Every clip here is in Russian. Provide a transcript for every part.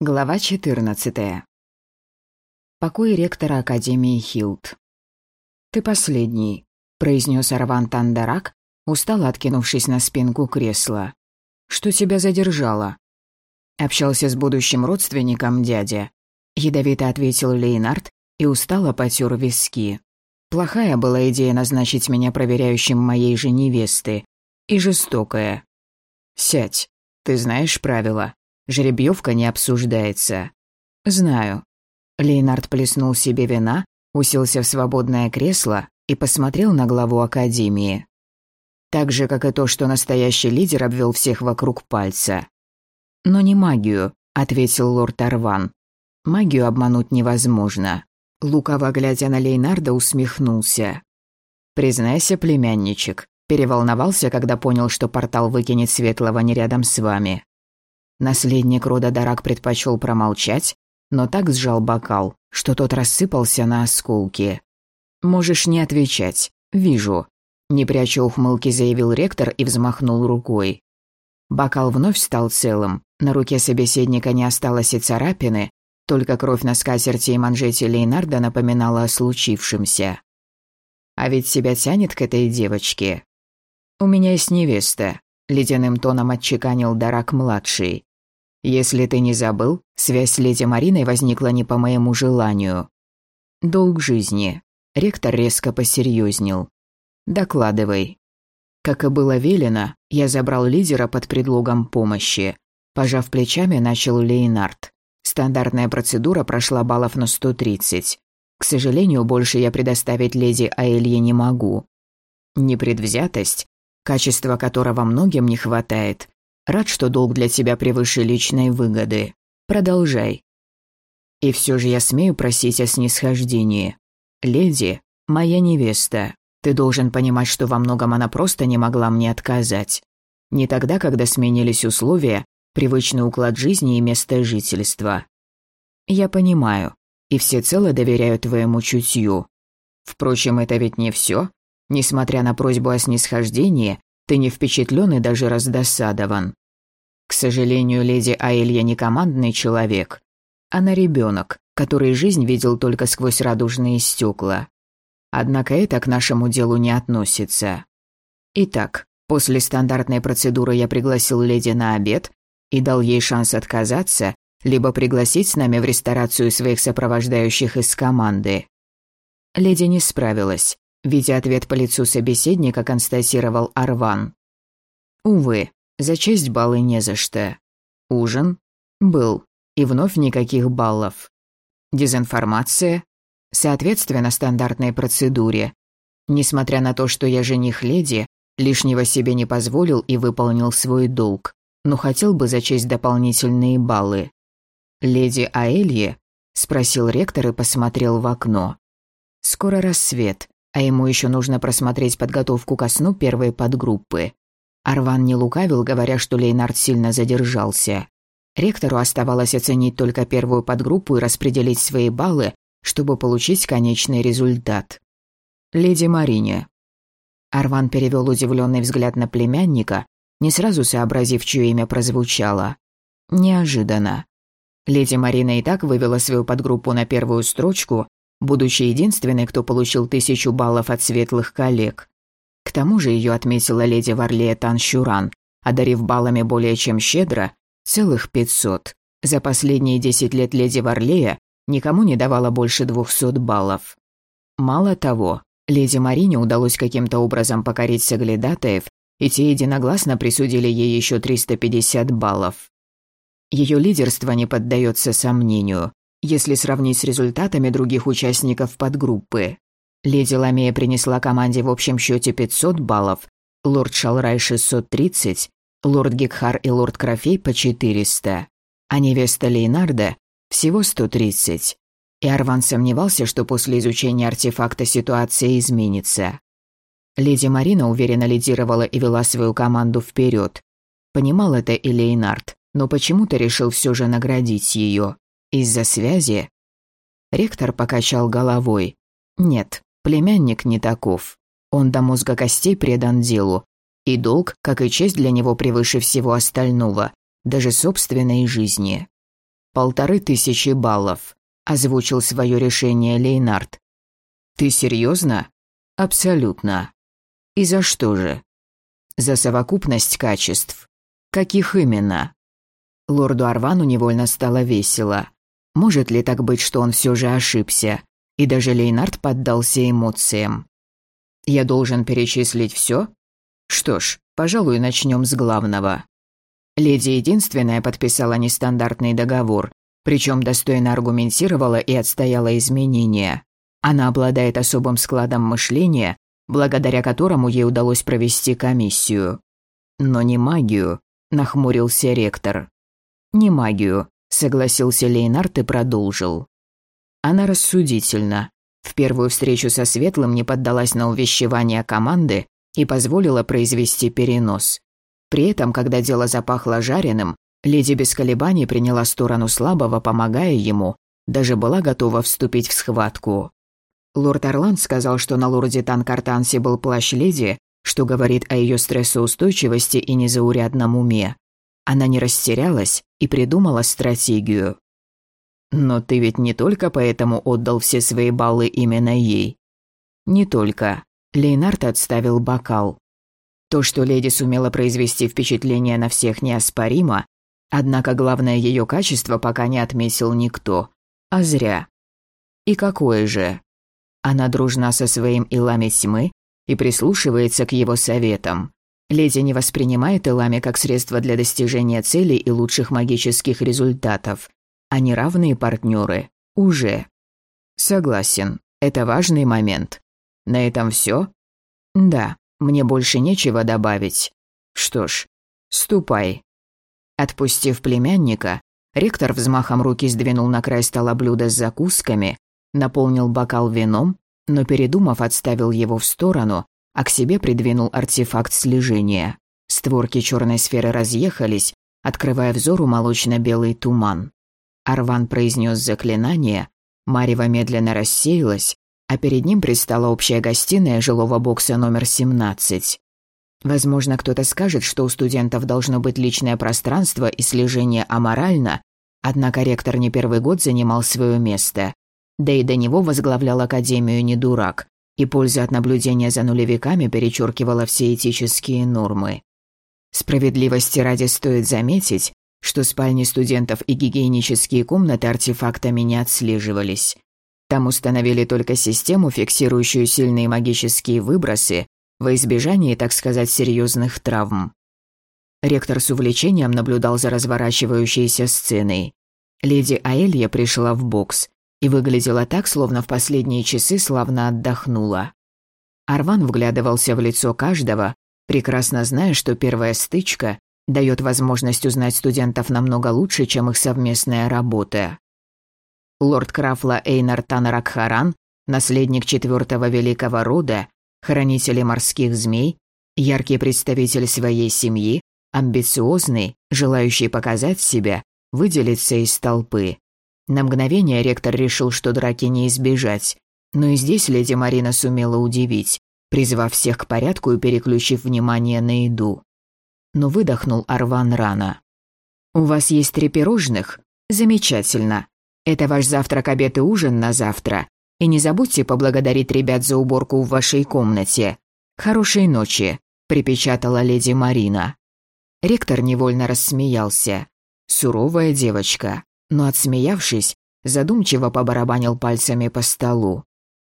Глава 14. Покой ректора Академии Хилд. «Ты последний», — произнес Арван Тандарак, устало откинувшись на спинку кресла. «Что тебя задержало?» Общался с будущим родственником дядя. Ядовито ответил Лейнард и устало потер виски. Плохая была идея назначить меня проверяющим моей же невесты. И жестокая. «Сядь. Ты знаешь правила. Жеребьевка не обсуждается. Знаю. Лейнард плеснул себе вина, уселся в свободное кресло и посмотрел на главу академии. Так же, как и то, что настоящий лидер обвел всех вокруг пальца. Но не магию, ответил лорд Арван. Магию обмануть невозможно. Лукаво глядя на Лейнарда, усмехнулся. «Признайся, племянничек, переволновался, когда понял, что портал выкинет Светлого не рядом с вами. Наследник рода Дарак предпочел промолчать, но так сжал бокал, что тот рассыпался на осколки. «Можешь не отвечать. Вижу». Не пряча ухмылки, заявил ректор и взмахнул рукой. Бокал вновь стал целым, на руке собеседника не осталось и царапины, только кровь на скатерти и манжете Лейнарда напоминала о случившемся. «А ведь себя тянет к этой девочке. У меня есть невеста», — ледяным тоном отчеканил Дарак-младший. Если ты не забыл, связь с леди Мариной возникла не по моему желанию. Долг жизни. Ректор резко посерьезнел. Докладывай. Как и было велено, я забрал лидера под предлогом помощи. Пожав плечами, начал Лейнард. Стандартная процедура прошла баллов на 130. К сожалению, больше я предоставить леди Аэлье не могу. Непредвзятость, качество которого многим не хватает, Рад, что долг для тебя превыше личной выгоды. Продолжай. И все же я смею просить о снисхождении. Леди, моя невеста, ты должен понимать, что во многом она просто не могла мне отказать. Не тогда, когда сменились условия, привычный уклад жизни и место жительства. Я понимаю, и всецело доверяю твоему чутью. Впрочем, это ведь не все. Несмотря на просьбу о снисхождении, ты не впечатлен и даже раздосадован. К сожалению, леди Аэлья не командный человек. Она ребенок, который жизнь видел только сквозь радужные стекла. Однако это к нашему делу не относится. Итак, после стандартной процедуры я пригласил леди на обед и дал ей шанс отказаться, либо пригласить с нами в ресторацию своих сопровождающих из команды. Леди не справилась. Видя ответ по лицу собеседника, констатировал Арван. Увы, за честь баллы не за что. Ужин? Был. И вновь никаких баллов. Дезинформация? Соответственно стандартной процедуре. Несмотря на то, что я жених леди, лишнего себе не позволил и выполнил свой долг, но хотел бы зачесть дополнительные баллы. «Леди Аэлье?» – спросил ректор и посмотрел в окно. «Скоро рассвет а ему еще нужно просмотреть подготовку ко сну первой подгруппы. Арван не лукавил, говоря, что Лейнард сильно задержался. Ректору оставалось оценить только первую подгруппу и распределить свои баллы, чтобы получить конечный результат. «Леди Марине». Арван перевел удивленный взгляд на племянника, не сразу сообразив, чье имя прозвучало. Неожиданно. Леди Марина и так вывела свою подгруппу на первую строчку, будучи единственной, кто получил тысячу баллов от светлых коллег. К тому же ее отметила леди Варлея Таншуран, одарив баллами более чем щедро, целых пятьсот. За последние десять лет леди Варлея никому не давала больше двухсот баллов. Мало того, леди Марине удалось каким-то образом покорить соглядатаев, и те единогласно присудили ей еще 350 баллов. Ее лидерство не поддается сомнению если сравнить с результатами других участников подгруппы. Леди Ламея принесла команде в общем счете 500 баллов, лорд Шалрай 630, лорд Гекхар и лорд Крофей по 400, а невеста Лейнарда всего 130. И Арван сомневался, что после изучения артефакта ситуация изменится. Леди Марина уверенно лидировала и вела свою команду вперед. Понимал это и Лейнард, но почему-то решил все же наградить ее. Из-за связи? Ректор покачал головой. Нет, племянник не таков. Он до мозга костей предан делу. И долг, как и честь для него превыше всего остального, даже собственной жизни. «Полторы тысячи баллов», — озвучил свое решение Лейнард. «Ты серьезно?» «Абсолютно». «И за что же?» «За совокупность качеств». «Каких именно?» Лорду Арвану невольно стало весело. Может ли так быть, что он все же ошибся? И даже Лейнард поддался эмоциям. «Я должен перечислить все? Что ж, пожалуй, начнем с главного. Леди единственная подписала нестандартный договор, причем достойно аргументировала и отстояла изменения. Она обладает особым складом мышления, благодаря которому ей удалось провести комиссию. Но не магию, нахмурился ректор. Не магию, согласился Лейнард и продолжил. Она рассудительна. В первую встречу со Светлым не поддалась на увещевание команды и позволила произвести перенос. При этом, когда дело запахло жареным, леди без колебаний приняла сторону слабого, помогая ему, даже была готова вступить в схватку. Лорд Орланд сказал, что на лорде Танкартансе был плащ леди, что говорит о ее стрессоустойчивости и незаурядном уме. Она не растерялась и придумала стратегию. «Но ты ведь не только поэтому отдал все свои баллы именно ей». «Не только». Лейнард отставил бокал. То, что леди сумела произвести впечатление на всех неоспоримо, однако главное ее качество пока не отметил никто. А зря. И какое же? Она дружна со своим Илами тьмы и прислушивается к его советам. Леди не воспринимает Илами как средство для достижения целей и лучших магических результатов. Они равные партнеры. Уже. Согласен. Это важный момент. На этом все? Да. Мне больше нечего добавить. Что ж, ступай. Отпустив племянника, ректор взмахом руки сдвинул на край стола блюдо с закусками, наполнил бокал вином, но, передумав, отставил его в сторону, а к себе придвинул артефакт слежения. Створки черной сферы разъехались, открывая взору молочно-белый туман. Арван произнес заклинание, Марева медленно рассеялась, а перед ним предстала общая гостиная жилого бокса номер 17. Возможно, кто-то скажет, что у студентов должно быть личное пространство и слежение аморально, однако ректор не первый год занимал свое место. Да и до него возглавлял Академию не дурак, и польза от наблюдения за нулевиками перечеркивала все этические нормы. Справедливости ради стоит заметить, что спальни студентов и гигиенические комнаты артефактами не отслеживались. Там установили только систему, фиксирующую сильные магические выбросы во избежание, так сказать, серьезных травм. Ректор с увлечением наблюдал за разворачивающейся сценой. Леди Аэлья пришла в бокс и выглядела так, словно в последние часы славно отдохнула. Арван вглядывался в лицо каждого, прекрасно зная, что первая стычка дает возможность узнать студентов намного лучше, чем их совместная работа. Лорд Крафла Эйнар Танаракхаран, наследник четвертого великого рода, хранитель морских змей, яркий представитель своей семьи, амбициозный, желающий показать себя, выделиться из толпы. На мгновение ректор решил, что драки не избежать, но и здесь леди Марина сумела удивить, призвав всех к порядку и переключив внимание на еду. Но выдохнул Арван рано. «У вас есть три пирожных? Замечательно. Это ваш завтрак, обед и ужин на завтра. И не забудьте поблагодарить ребят за уборку в вашей комнате. Хорошей ночи», – припечатала леди Марина. Ректор невольно рассмеялся. Суровая девочка, но отсмеявшись, задумчиво побарабанил пальцами по столу.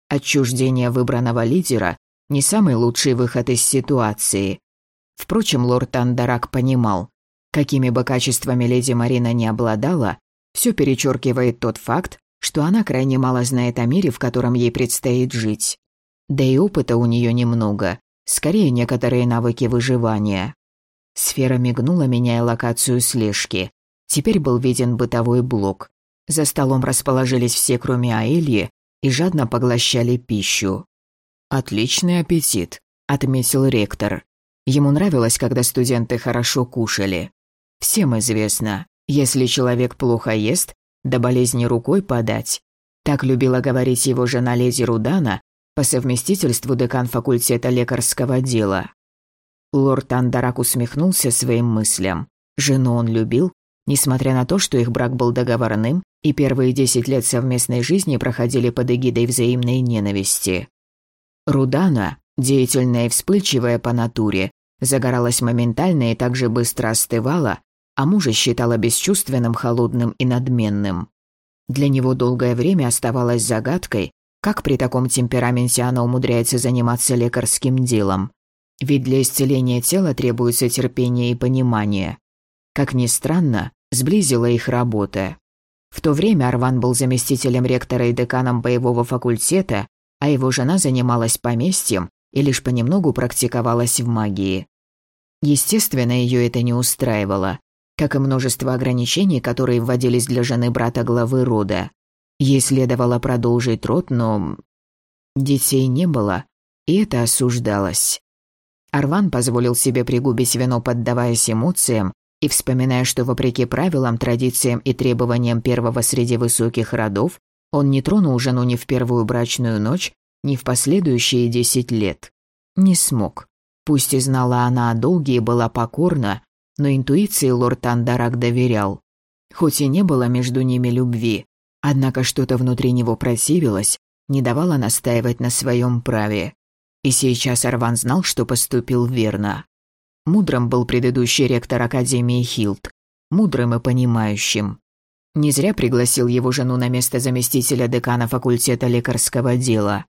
Отчуждение выбранного лидера – не самый лучший выход из ситуации. Впрочем, лорд Андарак понимал, какими бы качествами леди Марина не обладала, все перечеркивает тот факт, что она крайне мало знает о мире, в котором ей предстоит жить. Да и опыта у нее немного, скорее некоторые навыки выживания. Сфера мигнула, меняя локацию слежки. Теперь был виден бытовой блок. За столом расположились все, кроме Аэльи, и жадно поглощали пищу. «Отличный аппетит», — отметил ректор. Ему нравилось, когда студенты хорошо кушали. Всем известно, если человек плохо ест, до болезни рукой подать. Так любила говорить его жена леди Рудана, по совместительству декан факультета лекарского дела. Лорд Андарак усмехнулся своим мыслям. Жену он любил, несмотря на то, что их брак был договорным, и первые десять лет совместной жизни проходили под эгидой взаимной ненависти. Рудана, деятельная и вспыльчивая по натуре, загоралась моментально и также быстро остывала, а мужа считала бесчувственным, холодным и надменным. Для него долгое время оставалось загадкой, как при таком темпераменте она умудряется заниматься лекарским делом. Ведь для исцеления тела требуется терпение и понимание. Как ни странно, сблизила их работа. В то время Арван был заместителем ректора и деканом боевого факультета, а его жена занималась поместьем и лишь понемногу практиковалась в магии. Естественно, ее это не устраивало, как и множество ограничений, которые вводились для жены брата главы рода. Ей следовало продолжить род, но... Детей не было, и это осуждалось. Арван позволил себе пригубить вино, поддаваясь эмоциям, и вспоминая, что вопреки правилам, традициям и требованиям первого среди высоких родов, он не тронул жену ни в первую брачную ночь, ни в последующие десять лет. Не смог. Пусть и знала она о долге и была покорна, но интуиции лорд Андарак доверял. Хоть и не было между ними любви, однако что-то внутри него противилось, не давало настаивать на своем праве. И сейчас Арван знал, что поступил верно. Мудрым был предыдущий ректор Академии Хилт, мудрым и понимающим. Не зря пригласил его жену на место заместителя декана факультета лекарского дела.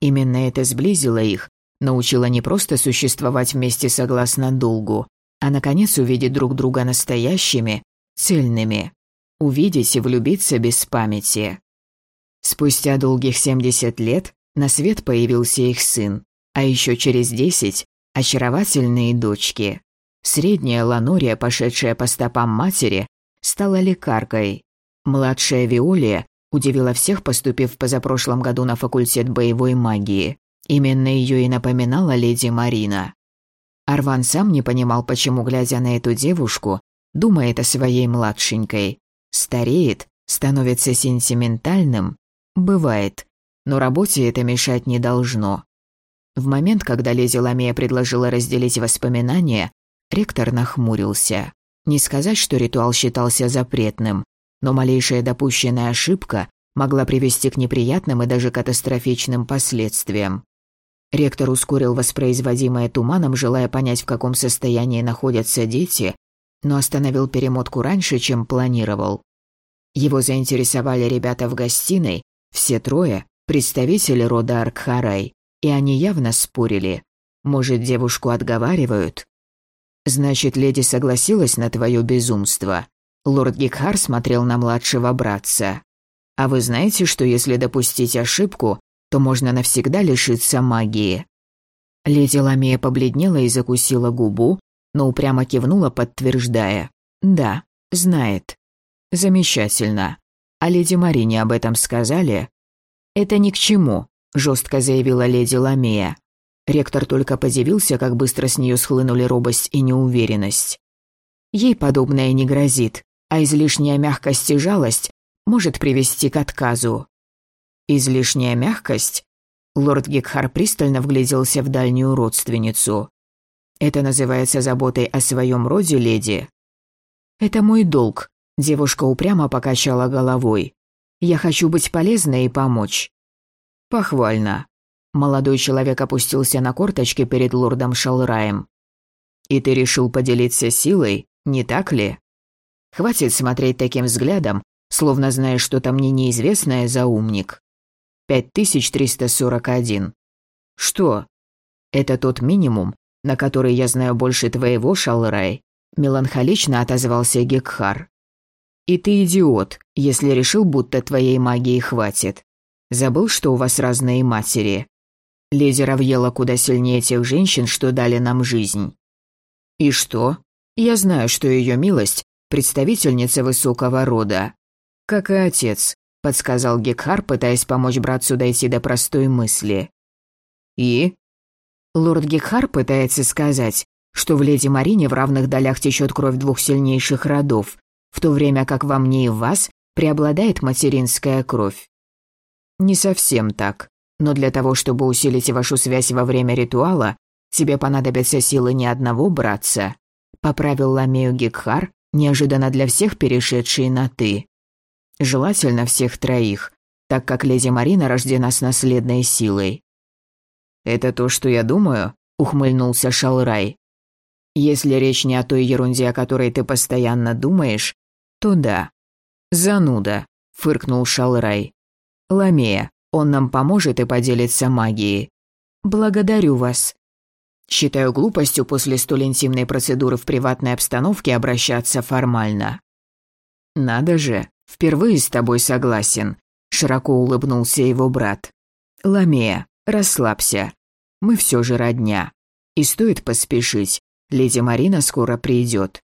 Именно это сблизило их, научила не просто существовать вместе согласно долгу, а наконец увидеть друг друга настоящими, цельными. Увидеть и влюбиться без памяти. Спустя долгих 70 лет на свет появился их сын, а еще через 10 – очаровательные дочки. Средняя Ланория, пошедшая по стопам матери, стала лекаркой. Младшая Виолия удивила всех, поступив позапрошлом году на факультет боевой магии. Именно ее и напоминала леди Марина. Арван сам не понимал, почему, глядя на эту девушку, думает о своей младшенькой. Стареет, становится сентиментальным. Бывает, но работе это мешать не должно. В момент, когда леди Ламия предложила разделить воспоминания, ректор нахмурился. Не сказать, что ритуал считался запретным, но малейшая допущенная ошибка могла привести к неприятным и даже катастрофичным последствиям. Ректор ускорил воспроизводимое туманом, желая понять, в каком состоянии находятся дети, но остановил перемотку раньше, чем планировал. Его заинтересовали ребята в гостиной, все трое – представители рода Аркхарай, и они явно спорили. Может, девушку отговаривают? Значит, леди согласилась на твое безумство. Лорд Гикхар смотрел на младшего братца. А вы знаете, что если допустить ошибку, то можно навсегда лишиться магии. Леди Ламия побледнела и закусила губу, но упрямо кивнула, подтверждая. «Да, знает». «Замечательно. А леди Марине об этом сказали?» «Это ни к чему», – жестко заявила леди Ламия. Ректор только подивился, как быстро с нее схлынули робость и неуверенность. Ей подобное не грозит, а излишняя мягкость и жалость может привести к отказу. Излишняя мягкость? Лорд Гекхар пристально вгляделся в дальнюю родственницу. Это называется заботой о своем роде, леди? Это мой долг. Девушка упрямо покачала головой. Я хочу быть полезной и помочь. Похвально. Молодой человек опустился на корточки перед лордом Шалраем. «И ты решил поделиться силой, не так ли? Хватит смотреть таким взглядом, словно знаешь что-то мне неизвестное, заумник. 5341. Что? Это тот минимум, на который я знаю больше твоего, Шалрай, меланхолично отозвался Гекхар. И ты идиот, если решил, будто твоей магии хватит. Забыл, что у вас разные матери. Леди Равьела куда сильнее тех женщин, что дали нам жизнь. И что? Я знаю, что ее милость – представительница высокого рода. Как и отец, — подсказал Гекхар, пытаясь помочь братцу дойти до простой мысли. «И?» Лорд Гекхар пытается сказать, что в леди Марине в равных долях течет кровь двух сильнейших родов, в то время как во мне и в вас преобладает материнская кровь. Не совсем так, но для того, чтобы усилить вашу связь во время ритуала, тебе понадобятся силы не одного братца, поправил Ламею Гекхар, неожиданно для всех перешедший на «ты». Желательно всех троих, так как леди Марина рождена с наследной силой. «Это то, что я думаю?» — ухмыльнулся Шалрай. «Если речь не о той ерунде, о которой ты постоянно думаешь, то да». «Зануда», — фыркнул Шалрай. «Ламея, он нам поможет и поделится магией». «Благодарю вас». Считаю глупостью после столь интимной процедуры в приватной обстановке обращаться формально. «Надо же, впервые с тобой согласен», — широко улыбнулся его брат. «Ламея, расслабься. Мы все же родня. И стоит поспешить. Леди Марина скоро придет.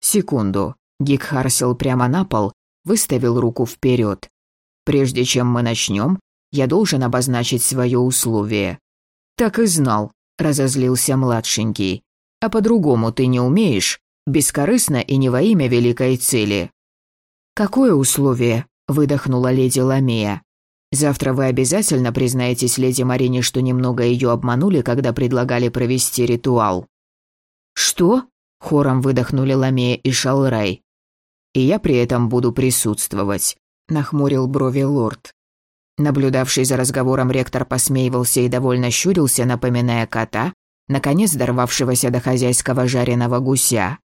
Секунду. Гик сел прямо на пол, выставил руку вперед. Прежде чем мы начнем, я должен обозначить свое условие. Так и знал, разозлился младшенький. А по-другому ты не умеешь, бескорыстно и не во имя великой цели. Какое условие? выдохнула леди Ламия. Завтра вы обязательно признаетесь леди Марине, что немного ее обманули, когда предлагали провести ритуал. Что? Хором выдохнули Ламия и Шалрай. И я при этом буду присутствовать, нахмурил брови лорд. Наблюдавший за разговором ректор посмеивался и довольно щурился, напоминая кота, наконец дорвавшегося до хозяйского жареного гуся.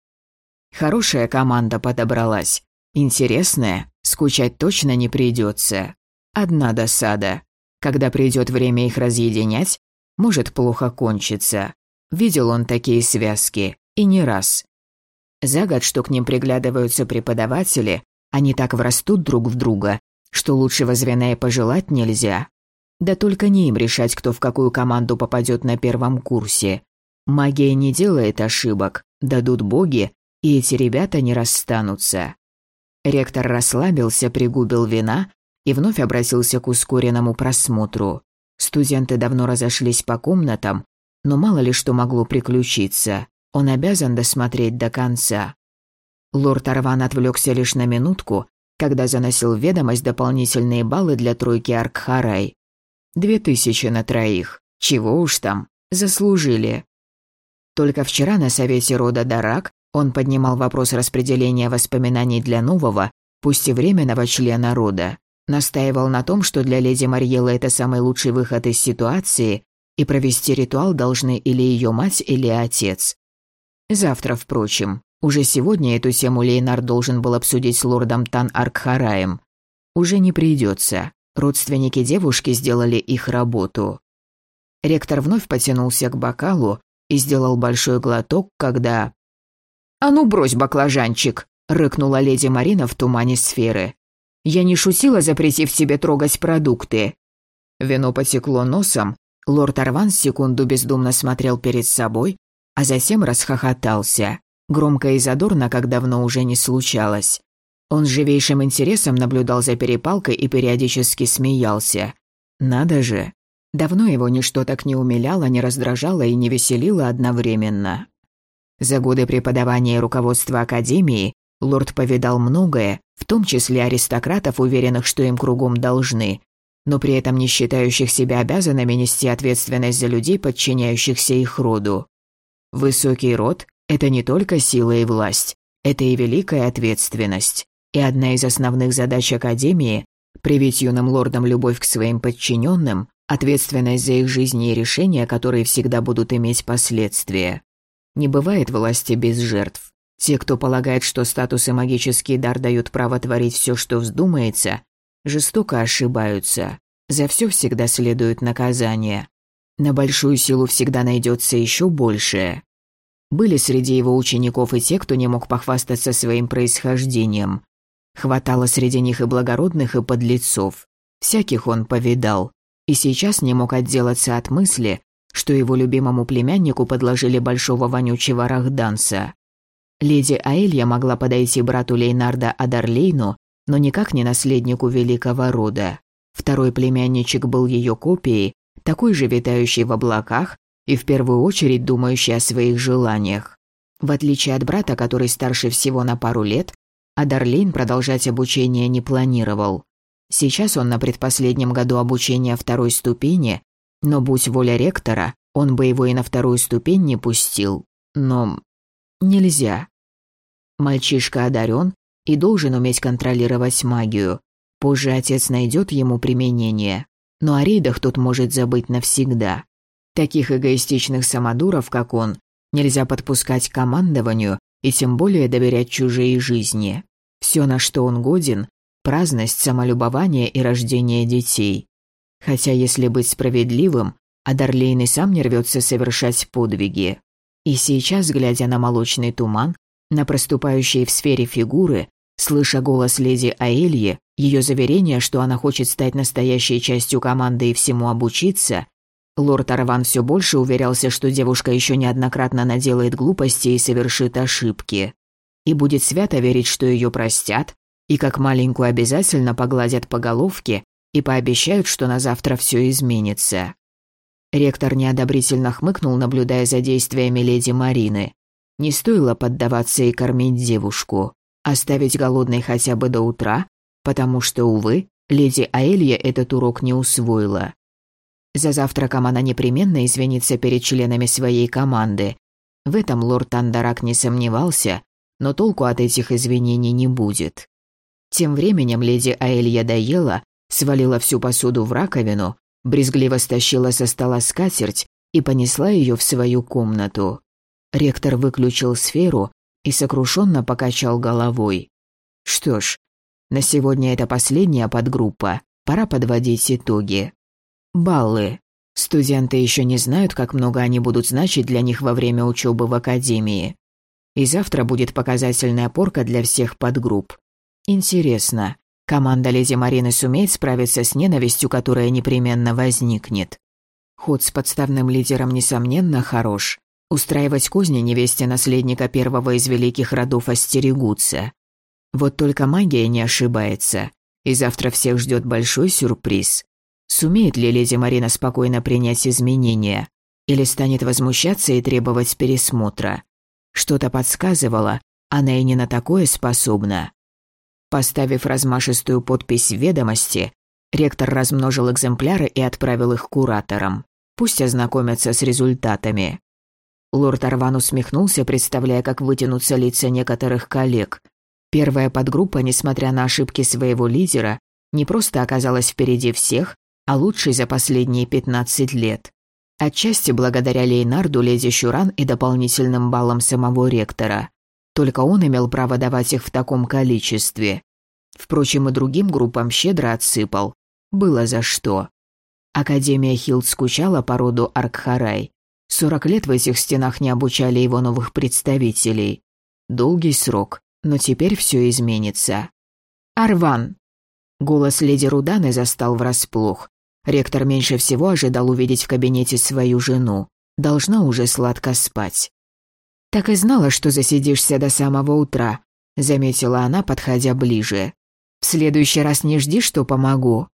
Хорошая команда подобралась. Интересная, скучать точно не придется. Одна досада. Когда придет время их разъединять, может плохо кончиться. Видел он такие связки, и не раз. За год, что к ним приглядываются преподаватели, они так врастут друг в друга, что лучшего звена и пожелать нельзя. Да только не им решать, кто в какую команду попадет на первом курсе. Магия не делает ошибок, дадут боги, и эти ребята не расстанутся. Ректор расслабился, пригубил вина и вновь обратился к ускоренному просмотру. Студенты давно разошлись по комнатам, но мало ли что могло приключиться. Он обязан досмотреть до конца. Лорд Арван отвлекся лишь на минутку, когда заносил в ведомость дополнительные баллы для тройки Аркхарай. Две тысячи на троих. Чего уж там, заслужили. Только вчера на совете рода Дарак он поднимал вопрос распределения воспоминаний для нового, пусть и временного члена рода. Настаивал на том, что для леди Марьелы это самый лучший выход из ситуации, и провести ритуал должны или ее мать, или отец. Завтра, впрочем. Уже сегодня эту тему Лейнар должен был обсудить с лордом Тан Аркхараем. Уже не придется. Родственники девушки сделали их работу. Ректор вновь потянулся к бокалу и сделал большой глоток, когда... «А ну брось, баклажанчик!» — рыкнула леди Марина в тумане сферы. Я не шутила, запретив тебе трогать продукты». Вино потекло носом, лорд Арван секунду бездумно смотрел перед собой, а затем расхохотался. Громко и задорно, как давно уже не случалось. Он с живейшим интересом наблюдал за перепалкой и периодически смеялся. Надо же. Давно его ничто так не умиляло, не раздражало и не веселило одновременно. За годы преподавания и руководства Академии Лорд повидал многое, в том числе аристократов, уверенных, что им кругом должны, но при этом не считающих себя обязанными нести ответственность за людей, подчиняющихся их роду. Высокий род – это не только сила и власть, это и великая ответственность. И одна из основных задач Академии – привить юным лордам любовь к своим подчиненным, ответственность за их жизни и решения, которые всегда будут иметь последствия. Не бывает власти без жертв. Те, кто полагает, что статус и магический дар дают право творить все, что вздумается, жестоко ошибаются. За все всегда следует наказание. На большую силу всегда найдется еще большее. Были среди его учеников и те, кто не мог похвастаться своим происхождением. Хватало среди них и благородных, и подлецов. Всяких он повидал. И сейчас не мог отделаться от мысли, что его любимому племяннику подложили большого вонючего рахданса. Леди Аэлья могла подойти брату Лейнарда Адарлейну, но никак не наследнику великого рода. Второй племянничек был ее копией, такой же витающий в облаках и в первую очередь думающий о своих желаниях. В отличие от брата, который старше всего на пару лет, Адарлейн продолжать обучение не планировал. Сейчас он на предпоследнем году обучения второй ступени, но будь воля ректора, он бы его и на вторую ступень не пустил. Но нельзя. Мальчишка одарен и должен уметь контролировать магию. Позже отец найдет ему применение. Но о рейдах тут может забыть навсегда. Таких эгоистичных самодуров, как он, нельзя подпускать к командованию и тем более доверять чужие жизни. Все, на что он годен – праздность, самолюбование и рождение детей. Хотя, если быть справедливым, Адарлейн и сам не рвется совершать подвиги. И сейчас, глядя на молочный туман, на проступающие в сфере фигуры, слыша голос леди Аэльи, ее заверение, что она хочет стать настоящей частью команды и всему обучиться, лорд Арван все больше уверялся, что девушка еще неоднократно наделает глупости и совершит ошибки. И будет свято верить, что ее простят, и как маленькую обязательно погладят по головке и пообещают, что на завтра все изменится. Ректор неодобрительно хмыкнул, наблюдая за действиями леди Марины. Не стоило поддаваться и кормить девушку, оставить голодной хотя бы до утра, потому что, увы, леди Аэлья этот урок не усвоила. За завтраком она непременно извинится перед членами своей команды. В этом лорд Андарак не сомневался, но толку от этих извинений не будет. Тем временем леди Аэлья доела, свалила всю посуду в раковину брезгливо стащила со стола скатерть и понесла ее в свою комнату. Ректор выключил сферу и сокрушенно покачал головой. Что ж, на сегодня это последняя подгруппа, пора подводить итоги. Баллы. Студенты еще не знают, как много они будут значить для них во время учебы в академии. И завтра будет показательная порка для всех подгрупп. Интересно, Команда леди Марины сумеет справиться с ненавистью, которая непременно возникнет. Ход с подставным лидером, несомненно, хорош. Устраивать козни невесте наследника первого из великих родов остерегутся. Вот только магия не ошибается, и завтра всех ждет большой сюрприз. Сумеет ли леди Марина спокойно принять изменения? Или станет возмущаться и требовать пересмотра? Что-то подсказывало, она и не на такое способна. Поставив размашистую подпись в ведомости, ректор размножил экземпляры и отправил их кураторам. Пусть ознакомятся с результатами. Лорд Арван усмехнулся, представляя, как вытянутся лица некоторых коллег. Первая подгруппа, несмотря на ошибки своего лидера, не просто оказалась впереди всех, а лучшей за последние 15 лет. Отчасти благодаря Лейнарду, леди Щуран и дополнительным баллам самого ректора. Только он имел право давать их в таком количестве. Впрочем, и другим группам щедро отсыпал. Было за что. Академия Хилд скучала по роду Аркхарай. Сорок лет в этих стенах не обучали его новых представителей. Долгий срок, но теперь все изменится. «Арван!» Голос леди Руданы застал врасплох. Ректор меньше всего ожидал увидеть в кабинете свою жену. Должна уже сладко спать. «Так и знала, что засидишься до самого утра», — заметила она, подходя ближе. «В следующий раз не жди, что помогу».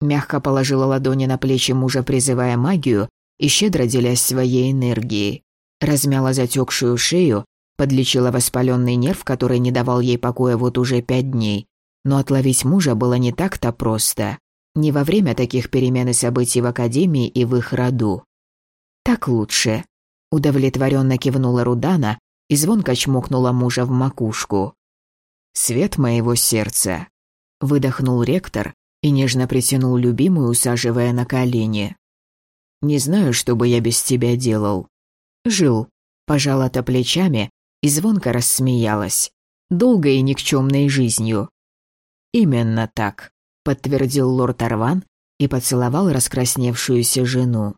Мягко положила ладони на плечи мужа, призывая магию, и щедро делясь своей энергией. Размяла затекшую шею, подлечила воспаленный нерв, который не давал ей покоя вот уже пять дней. Но отловить мужа было не так-то просто. Не во время таких перемен и событий в Академии и в их роду. «Так лучше», Удовлетворенно кивнула Рудана и звонко чмокнула мужа в макушку. «Свет моего сердца», — выдохнул ректор и нежно притянул любимую, усаживая на колени. «Не знаю, что бы я без тебя делал». Жил, пожала-то плечами и звонко рассмеялась. Долгой и никчемной жизнью. «Именно так», — подтвердил лорд Арван и поцеловал раскрасневшуюся жену.